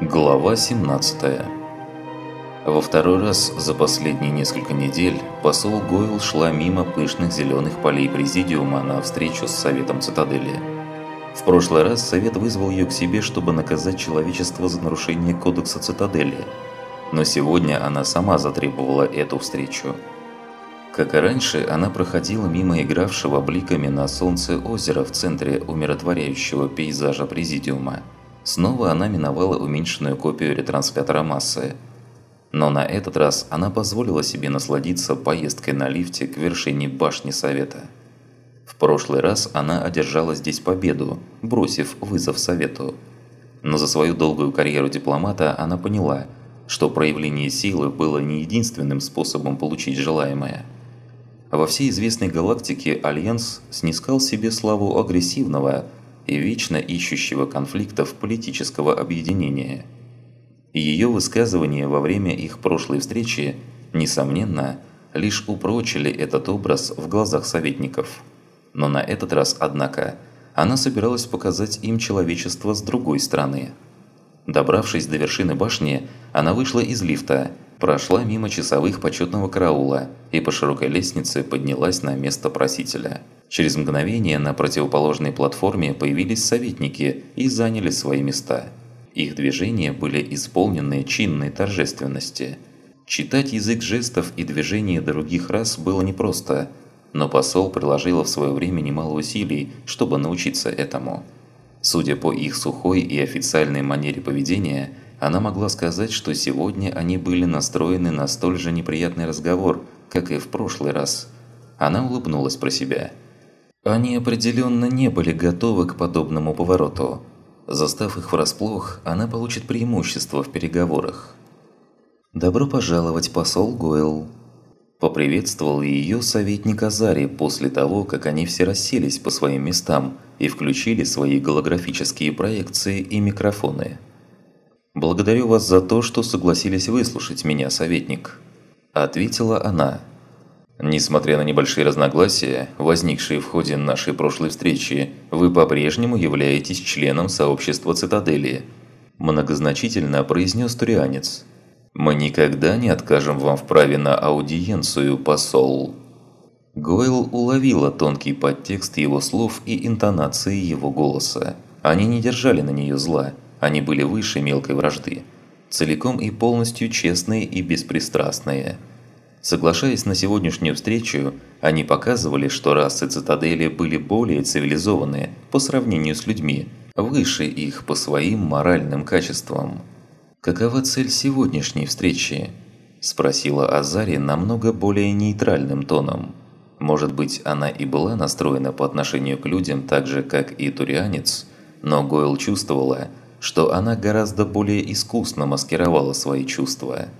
Глава 17 Во второй раз за последние несколько недель посол Гойл шла мимо пышных зеленых полей Президиума на встречу с Советом Цитадели. В прошлый раз Совет вызвал ее к себе, чтобы наказать человечество за нарушение Кодекса Цитадели. Но сегодня она сама затребовала эту встречу. Как и раньше, она проходила мимо игравшего бликами на солнце озера в центре умиротворяющего пейзажа Президиума. Снова она миновала уменьшенную копию ретранслятора массы. Но на этот раз она позволила себе насладиться поездкой на лифте к вершине башни Совета. В прошлый раз она одержала здесь победу, бросив вызов Совету. Но за свою долгую карьеру дипломата она поняла, что проявление силы было не единственным способом получить желаемое. Во всей известной галактике Альянс снискал себе славу агрессивного, и вечно ищущего конфликтов политического объединения. Ее высказывания во время их прошлой встречи, несомненно, лишь упрочили этот образ в глазах советников. Но на этот раз, однако, она собиралась показать им человечество с другой стороны. Добравшись до вершины башни, она вышла из лифта, прошла мимо часовых почетного караула и по широкой лестнице поднялась на место просителя. Через мгновение на противоположной платформе появились советники и заняли свои места. Их движения были исполнены чинной торжественности. Читать язык жестов и движений других рас было непросто, но посол приложил в свое время немало усилий, чтобы научиться этому. Судя по их сухой и официальной манере поведения, она могла сказать, что сегодня они были настроены на столь же неприятный разговор, как и в прошлый раз. Она улыбнулась про себя – они определенно не были готовы к подобному повороту. Застав их врасплох, она получит преимущество в переговорах. «Добро пожаловать, посол Гойл!» Поприветствовал ее советник Азари после того, как они все расселись по своим местам и включили свои голографические проекции и микрофоны. «Благодарю вас за то, что согласились выслушать меня, советник», – ответила она. Несмотря на небольшие разногласия, возникшие в ходе нашей прошлой встречи, вы по-прежнему являетесь членом сообщества Цитадели. Многозначительно произнес Турианец. Мы никогда не откажем вам в праве на аудиенцию, посол. Гойл уловила тонкий подтекст его слов и интонации его голоса. Они не держали на нее зла, они были выше мелкой вражды. Целиком и полностью честные и беспристрастные – Соглашаясь на сегодняшнюю встречу, они показывали, что расы цитадели были более цивилизованные по сравнению с людьми, выше их по своим моральным качествам. «Какова цель сегодняшней встречи?» – спросила Азари намного более нейтральным тоном. Может быть, она и была настроена по отношению к людям так же, как и турианец, но Гойл чувствовала, что она гораздо более искусно маскировала свои чувства –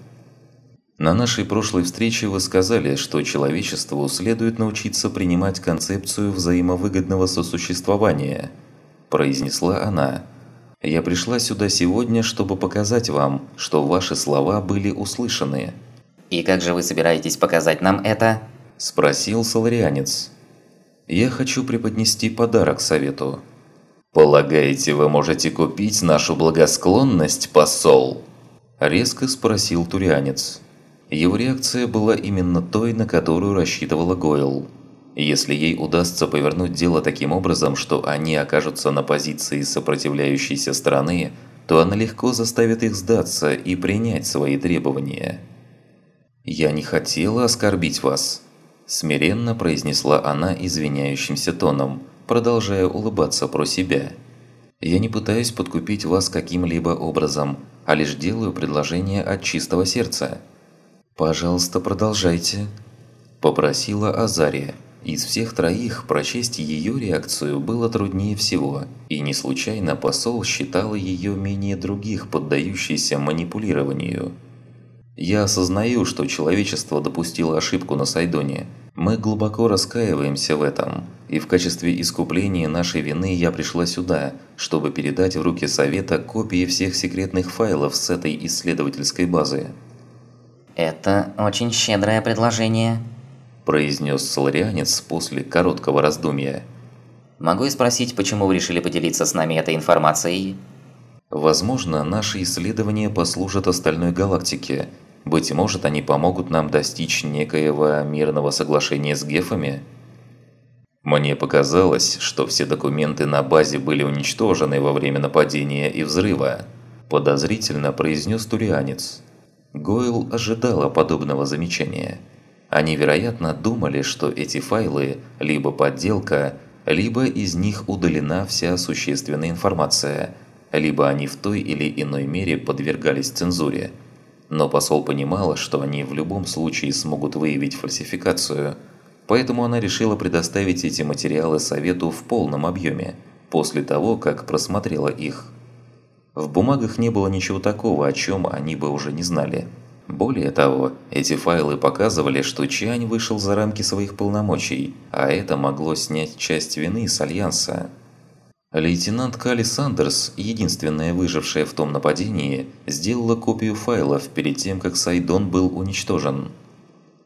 на нашей прошлой встрече вы сказали, что человечеству следует научиться принимать концепцию взаимовыгодного сосуществования, произнесла она. Я пришла сюда сегодня, чтобы показать вам, что ваши слова были услышаны. И как же вы собираетесь показать нам это? спросил соларианец. Я хочу преподнести подарок совету. Полагаете, вы можете купить нашу благосклонность, посол? резко спросил турианец. Его реакция была именно той, на которую рассчитывала Гойл. Если ей удастся повернуть дело таким образом, что они окажутся на позиции сопротивляющейся стороны, то она легко заставит их сдаться и принять свои требования. «Я не хотела оскорбить вас», – смиренно произнесла она извиняющимся тоном, продолжая улыбаться про себя. «Я не пытаюсь подкупить вас каким-либо образом, а лишь делаю предложение от чистого сердца». «Пожалуйста, продолжайте», – попросила Азария. Из всех троих прочесть ее реакцию было труднее всего, и не случайно посол считал ее менее других поддающейся манипулированию. «Я осознаю, что человечество допустило ошибку на Сайдоне. Мы глубоко раскаиваемся в этом, и в качестве искупления нашей вины я пришла сюда, чтобы передать в руки Совета копии всех секретных файлов с этой исследовательской базы». «Это очень щедрое предложение», – произнес соларианец после короткого раздумья. «Могу я спросить, почему вы решили поделиться с нами этой информацией?» Возможно, наши исследования послужат остальной галактике. Быть может, они помогут нам достичь некоего мирного соглашения с гефами? Мне показалось, что все документы на базе были уничтожены во время нападения и взрыва. Подозрительно произнес турианец. Гойл ожидала подобного замечания. Они, вероятно, думали, что эти файлы либо подделка, либо из них удалена вся существенная информация, либо они в той или иной мере подвергались цензуре. Но посол понимала, что они в любом случае смогут выявить фальсификацию, поэтому она решила предоставить эти материалы Совету в полном объеме, после того, как просмотрела их. В бумагах не было ничего такого, о чем они бы уже не знали. Более того, эти файлы показывали, что Чань вышел за рамки своих полномочий, а это могло снять часть вины с Альянса. Лейтенант Калли Сандерс, единственная выжившая в том нападении, сделала копию файлов перед тем, как Сайдон был уничтожен.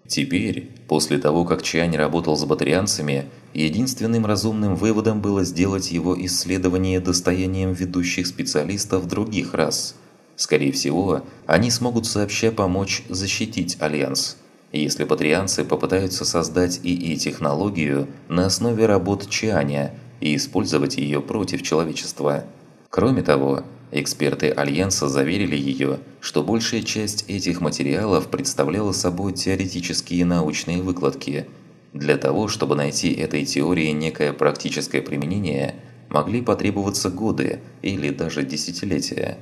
Теперь, после того, как Чань работал с батарианцами, единственным разумным выводом было сделать его исследование достоянием ведущих специалистов других рас – Скорее всего, они смогут сообща помочь защитить Альянс, если батарианцы попытаются создать ИИ-технологию на основе работ Чианя и использовать ее против человечества. Кроме того, эксперты Альянса заверили ее, что большая часть этих материалов представляла собой теоретические научные выкладки. Для того, чтобы найти этой теории некое практическое применение, могли потребоваться годы или даже десятилетия.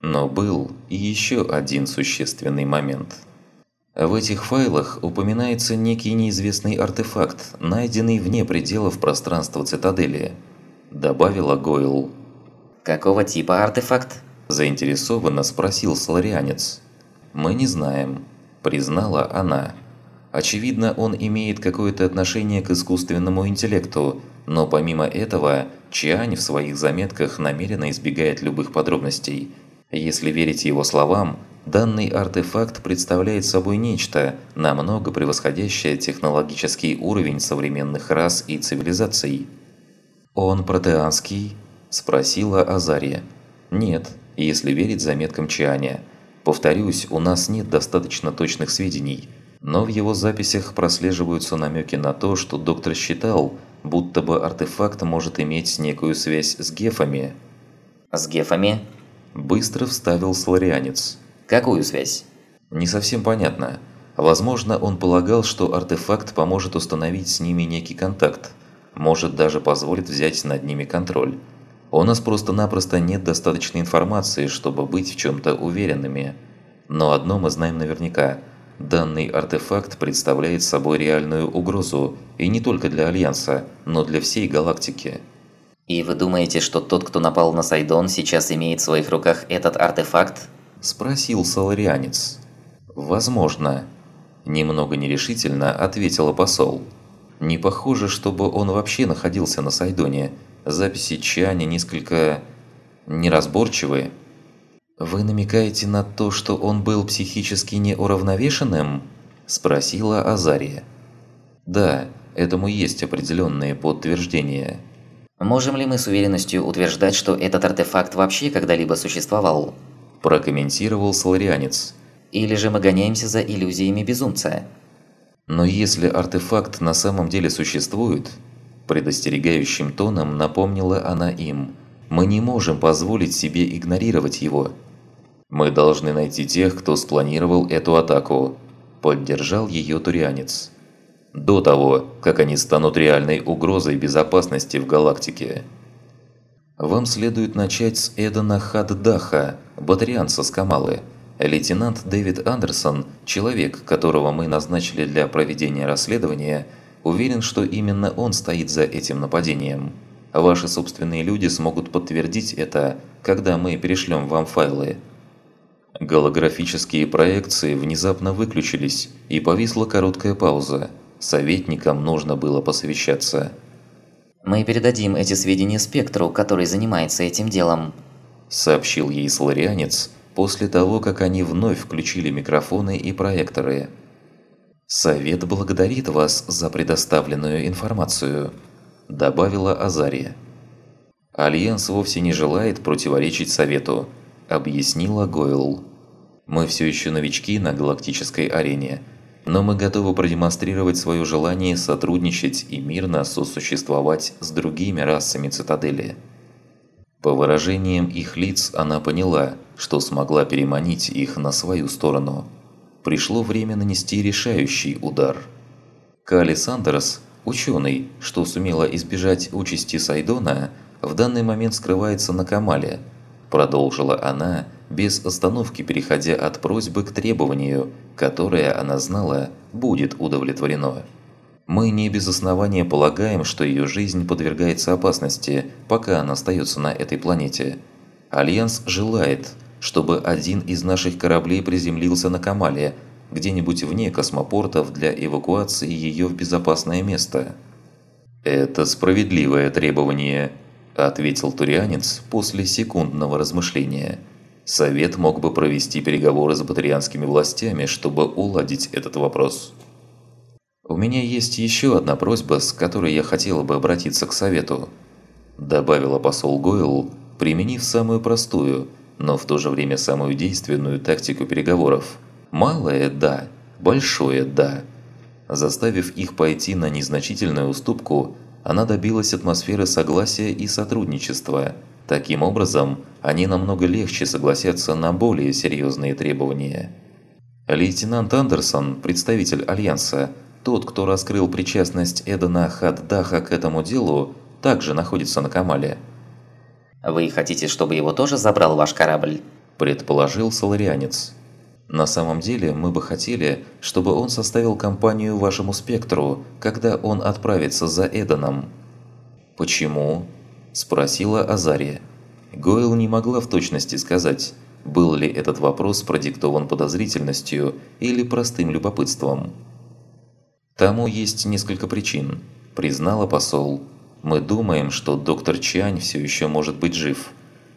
Но был и еще один существенный момент. В этих файлах упоминается некий неизвестный артефакт, найденный вне пределов пространства цитадели, добавила Гойл. Какого типа артефакт? Заинтересованно спросил сларианец. Мы не знаем, признала она. Очевидно, он имеет какое-то отношение к искусственному интеллекту, но помимо этого, Чиань в своих заметках намеренно избегает любых подробностей – если верить его словам, данный артефакт представляет собой нечто, намного превосходящее технологический уровень современных рас и цивилизаций. «Он протеанский?» – спросила Азария. «Нет, если верить заметкам Чианя. Повторюсь, у нас нет достаточно точных сведений, но в его записях прослеживаются намеки на то, что доктор считал, будто бы артефакт может иметь некую связь с гефами». «С гефами?» Быстро вставил сларианец. Какую связь? Не совсем понятно. Возможно, он полагал, что артефакт поможет установить с ними некий контакт. Может даже позволит взять над ними контроль. У нас просто-напросто нет достаточной информации, чтобы быть в чем-то уверенными. Но одно мы знаем наверняка. Данный артефакт представляет собой реальную угрозу, и не только для Альянса, но для всей галактики. «И вы думаете, что тот, кто напал на Сайдон, сейчас имеет в своих руках этот артефакт?» Спросил Саларианец. «Возможно». Немного нерешительно ответила посол. «Не похоже, чтобы он вообще находился на Сайдоне. Записи Чани несколько... неразборчивые». «Вы намекаете на то, что он был психически неуравновешенным?» Спросила Азария. «Да, этому есть определенные подтверждения». Можем ли мы с уверенностью утверждать, что этот артефакт вообще когда-либо существовал? Прокомментировал Соларианец. Или же мы гоняемся за иллюзиями безумца? Но если артефакт на самом деле существует, предостерегающим тоном напомнила она им, мы не можем позволить себе игнорировать его. Мы должны найти тех, кто спланировал эту атаку, поддержал ее турианец до того, как они станут реальной угрозой безопасности в галактике. Вам следует начать с Эдана Хаддаха, батарианца с Камалы. Лейтенант Дэвид Андерсон, человек, которого мы назначили для проведения расследования, уверен, что именно он стоит за этим нападением. Ваши собственные люди смогут подтвердить это, когда мы перешлем вам файлы. Голографические проекции внезапно выключились, и повисла короткая пауза – Советникам нужно было посовещаться. «Мы передадим эти сведения Спектру, который занимается этим делом», сообщил ей саларианец после того, как они вновь включили микрофоны и проекторы. «Совет благодарит вас за предоставленную информацию», – добавила азари. Альянс вовсе не желает противоречить Совету, объяснила Гойл. Мы все еще новички на галактической арене, но мы готовы продемонстрировать свое желание сотрудничать и мирно сосуществовать с другими расами Цитадели. По выражениям их лиц она поняла, что смогла переманить их на свою сторону. Пришло время нанести решающий удар. Кали Сандерс, ученый, что сумела избежать участи Сайдона, в данный момент скрывается на Камале. Продолжила она, без остановки переходя от просьбы к требованию, которое она знала будет удовлетворено. Мы не без основания полагаем, что ее жизнь подвергается опасности, пока она остается на этой планете. Альянс желает, чтобы один из наших кораблей приземлился на Камале, где-нибудь вне космопортов для эвакуации ее в безопасное место. «Это справедливое требование», – ответил турианец после секундного размышления. Совет мог бы провести переговоры с батарианскими властями, чтобы уладить этот вопрос. «У меня есть еще одна просьба, с которой я хотела бы обратиться к Совету», добавила посол Гойл, применив самую простую, но в то же время самую действенную тактику переговоров. Малое – да, большое – да. Заставив их пойти на незначительную уступку, она добилась атмосферы согласия и сотрудничества – Таким образом, они намного легче согласятся на более серьезные требования. Лейтенант Андерсон, представитель Альянса, тот, кто раскрыл причастность Эдена Хаддаха к этому делу, также находится на Камале. «Вы хотите, чтобы его тоже забрал ваш корабль?» – предположил Соларианец. «На самом деле, мы бы хотели, чтобы он составил компанию вашему спектру, когда он отправится за Эденом». «Почему?» Спросила Азария. Гойл не могла в точности сказать, был ли этот вопрос продиктован подозрительностью или простым любопытством. «Тому есть несколько причин», – признала посол. «Мы думаем, что доктор Чань все еще может быть жив.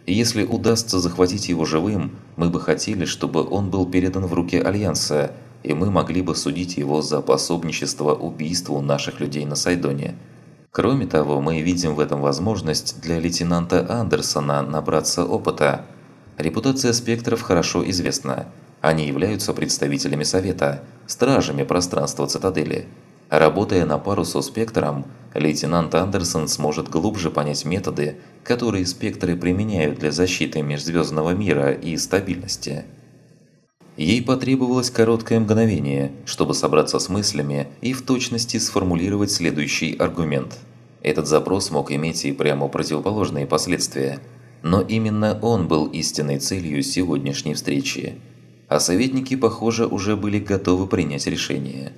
если удастся захватить его живым, мы бы хотели, чтобы он был передан в руки Альянса, и мы могли бы судить его за пособничество убийству наших людей на Сайдоне. Кроме того, мы видим в этом возможность для лейтенанта Андерсона набраться опыта. Репутация спектров хорошо известна. Они являются представителями Совета, стражами пространства Цитадели. Работая на пару со спектром, лейтенант Андерсон сможет глубже понять методы, которые спектры применяют для защиты межзвездного мира и стабильности. Ей потребовалось короткое мгновение, чтобы собраться с мыслями и в точности сформулировать следующий аргумент. Этот запрос мог иметь и прямо противоположные последствия. Но именно он был истинной целью сегодняшней встречи. А советники, похоже, уже были готовы принять решение.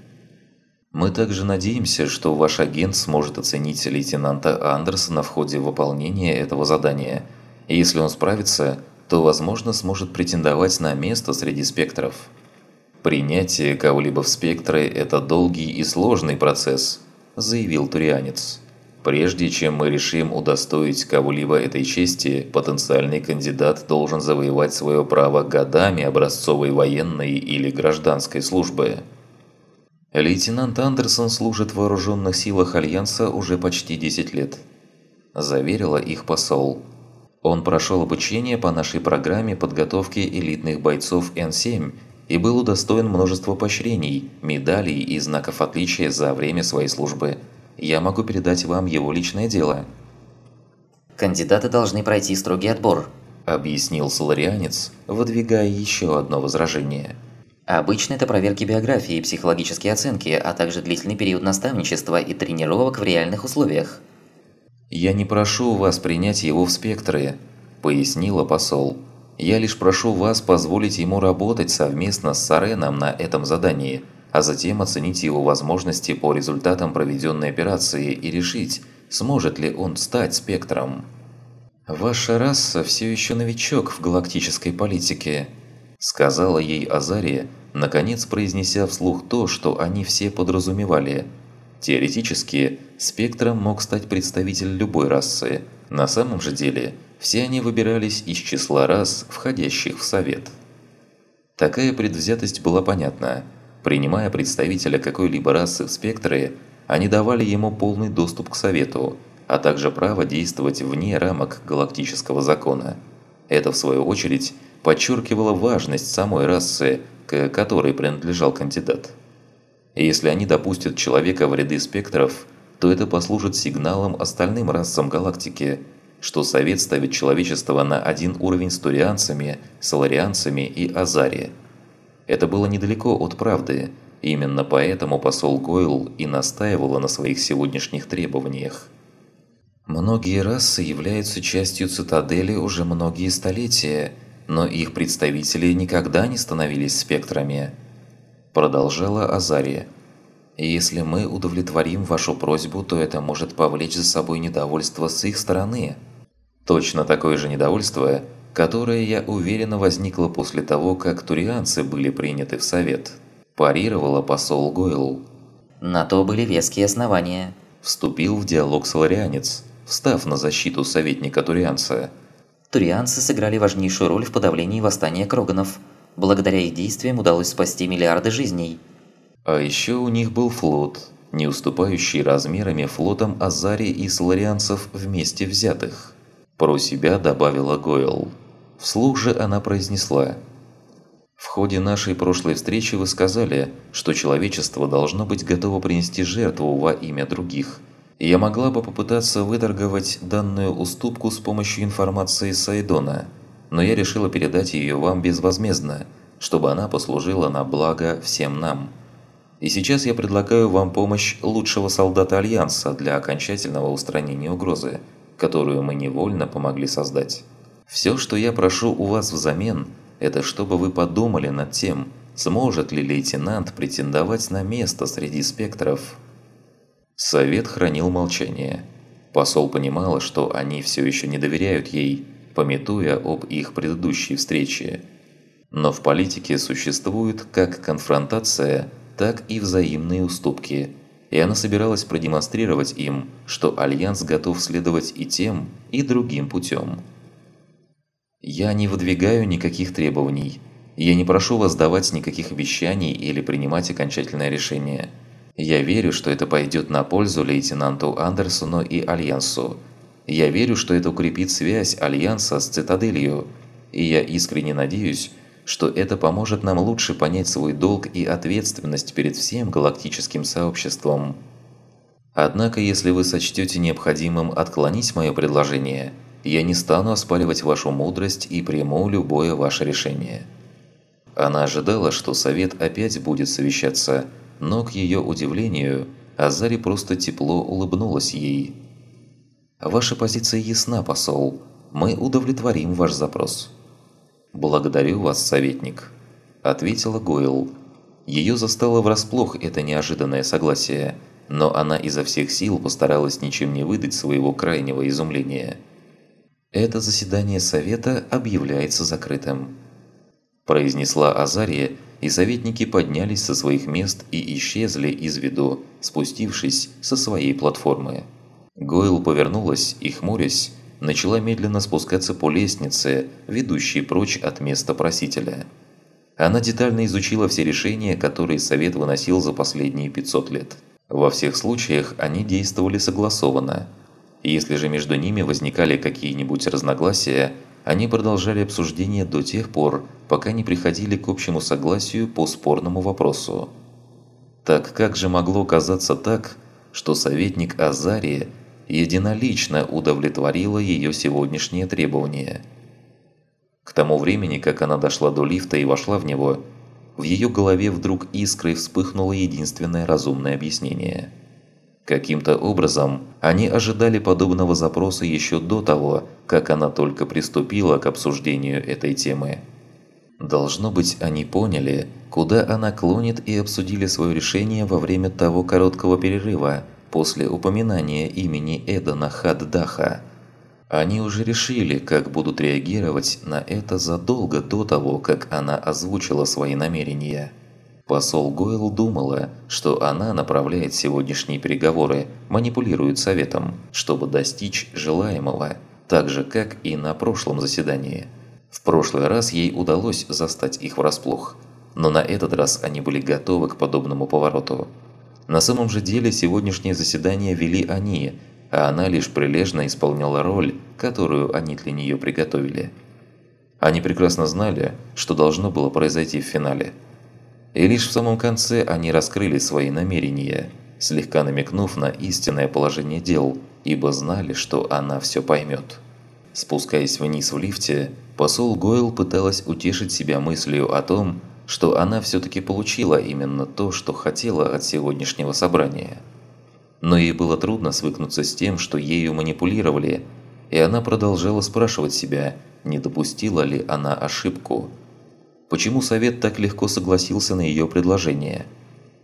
Мы также надеемся, что ваш агент сможет оценить лейтенанта Андерсона в ходе выполнения этого задания. И если он справится, то, возможно, сможет претендовать на место среди спектров. «Принятие кого-либо в спектры – это долгий и сложный процесс», – заявил Турианец. «Прежде чем мы решим удостоить кого-либо этой чести, потенциальный кандидат должен завоевать свое право годами образцовой военной или гражданской службы». Лейтенант Андерсон служит в вооруженных силах Альянса уже почти 10 лет. Заверила их посол. Он прошел обучение по нашей программе подготовки элитных бойцов Н-7 и был удостоен множества поощрений, медалей и знаков отличия за время своей службы. Я могу передать вам его личное дело. «Кандидаты должны пройти строгий отбор», – объяснил Соларианец, выдвигая еще одно возражение. Обычно это проверки биографии психологические оценки, а также длительный период наставничества и тренировок в реальных условиях. «Я не прошу вас принять его в спектры», – пояснила посол. «Я лишь прошу вас позволить ему работать совместно с Сареном на этом задании, а затем оценить его возможности по результатам проведенной операции и решить, сможет ли он стать спектром». «Ваша раса все еще новичок в галактической политике», – сказала ей Азария, наконец произнеся вслух то, что они все подразумевали – Теоретически, спектром мог стать представитель любой расы. На самом же деле, все они выбирались из числа рас, входящих в Совет. Такая предвзятость была понятна. Принимая представителя какой-либо расы в спектры, они давали ему полный доступ к Совету, а также право действовать вне рамок галактического закона. Это, в свою очередь, подчеркивало важность самой расы, к которой принадлежал кандидат. Если они допустят человека в ряды спектров, то это послужит сигналом остальным расам галактики, что Совет ставит человечество на один уровень с турианцами, соларианцами и азари. Это было недалеко от правды, именно поэтому посол Гойл и настаивала на своих сегодняшних требованиях. Многие расы являются частью цитадели уже многие столетия, но их представители никогда не становились спектрами. Продолжала Азария. Если мы удовлетворим вашу просьбу, то это может повлечь за собой недовольство с их стороны. Точно такое же недовольство, которое, я уверена, возникло после того, как турианцы были приняты в Совет. Парировала посол Гойл. На то были веские основания. Вступил в диалог соларианец встав на защиту советника Турианца. Турианцы сыграли важнейшую роль в подавлении восстания Кроганов. Благодаря их действиям удалось спасти миллиарды жизней. А еще у них был флот, не уступающий размерами флотам Азари и Соларианцев вместе взятых. Про себя добавила Гойл. Вслух же она произнесла. В ходе нашей прошлой встречи вы сказали, что человечество должно быть готово принести жертву во имя других – я могла бы попытаться выторговать данную уступку с помощью информации Сайдона, но я решила передать ее вам безвозмездно, чтобы она послужила на благо всем нам. И сейчас я предлагаю вам помощь лучшего солдата Альянса для окончательного устранения угрозы, которую мы невольно помогли создать. Все, что я прошу у вас взамен, это чтобы вы подумали над тем, сможет ли лейтенант претендовать на место среди спектров Совет хранил молчание. Посол понимала, что они все еще не доверяют ей, пометуя об их предыдущей встрече. Но в политике существует как конфронтация, так и взаимные уступки, и она собиралась продемонстрировать им, что Альянс готов следовать и тем, и другим путем. «Я не выдвигаю никаких требований. Я не прошу вас давать никаких обещаний или принимать окончательное решение». Я верю, что это пойдет на пользу лейтенанту Андерсону и Альянсу. Я верю, что это укрепит связь Альянса с Цитаделью. И я искренне надеюсь, что это поможет нам лучше понять свой долг и ответственность перед всем галактическим сообществом. Однако, если вы сочтете необходимым отклонить мое предложение, я не стану оспаривать вашу мудрость и приму любое ваше решение. Она ожидала, что Совет опять будет совещаться – но, к ее удивлению, Азари просто тепло улыбнулась ей. «Ваша позиция ясна, посол. Мы удовлетворим ваш запрос». «Благодарю вас, советник», – ответила Гойл. Ее застало врасплох это неожиданное согласие, но она изо всех сил постаралась ничем не выдать своего крайнего изумления. «Это заседание Совета объявляется закрытым», – произнесла Азария, и советники поднялись со своих мест и исчезли из виду, спустившись со своей платформы. Гойл повернулась и, хмурясь, начала медленно спускаться по лестнице, ведущей прочь от места просителя. Она детально изучила все решения, которые Совет выносил за последние 500 лет. Во всех случаях они действовали согласованно. Если же между ними возникали какие-нибудь разногласия – они продолжали обсуждение до тех пор, пока не приходили к общему согласию по спорному вопросу. Так как же могло казаться так, что советник Азария единолично удовлетворила ее сегодняшние требования? К тому времени, как она дошла до лифта и вошла в него, в ее голове вдруг искрой вспыхнуло единственное разумное объяснение – Каким-то образом они ожидали подобного запроса еще до того, как она только приступила к обсуждению этой темы. Должно быть, они поняли, куда она клонит и обсудили свое решение во время того короткого перерыва после упоминания имени Эдана Хаддаха. Они уже решили, как будут реагировать на это задолго до того, как она озвучила свои намерения. Посол Гойл думала, что она направляет сегодняшние переговоры, манипулирует советом, чтобы достичь желаемого, так же, как и на прошлом заседании. В прошлый раз ей удалось застать их врасплох, но на этот раз они были готовы к подобному повороту. На самом же деле сегодняшнее заседание вели они, а она лишь прилежно исполняла роль, которую они для нее приготовили. Они прекрасно знали, что должно было произойти в финале. И лишь в самом конце они раскрыли свои намерения, слегка намекнув на истинное положение дел, ибо знали, что она все поймет. Спускаясь вниз в лифте, посол Гойл пыталась утешить себя мыслью о том, что она все-таки получила именно то, что хотела от сегодняшнего собрания. Но ей было трудно свыкнуться с тем, что ею манипулировали, и она продолжала спрашивать себя, не допустила ли она ошибку. Почему совет так легко согласился на ее предложение?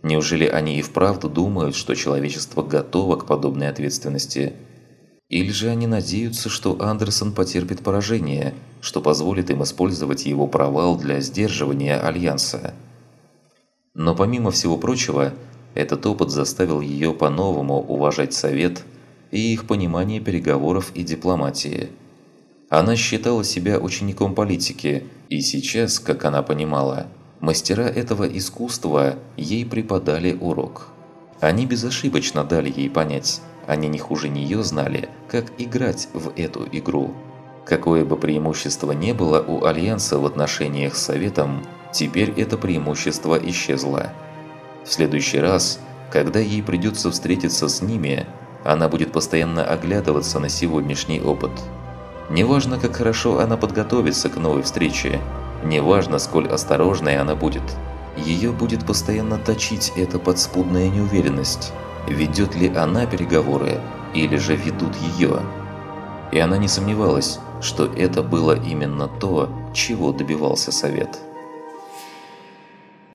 Неужели они и вправду думают, что человечество готово к подобной ответственности? Или же они надеются, что Андерсон потерпит поражение, что позволит им использовать его провал для сдерживания Альянса? Но помимо всего прочего, этот опыт заставил ее по-новому уважать Совет и их понимание переговоров и дипломатии. Она считала себя учеником политики, и сейчас, как она понимала, мастера этого искусства ей преподали урок. Они безошибочно дали ей понять, они не хуже нее знали, как играть в эту игру. Какое бы преимущество не было у Альянса в отношениях с Советом, теперь это преимущество исчезло. В следующий раз, когда ей придется встретиться с ними, она будет постоянно оглядываться на сегодняшний опыт. Неважно, как хорошо она подготовится к новой встрече, неважно, сколь осторожной она будет, ее будет постоянно точить эта подспудная неуверенность, ведет ли она переговоры или же ведут ее. И она не сомневалась, что это было именно то, чего добивался Совет.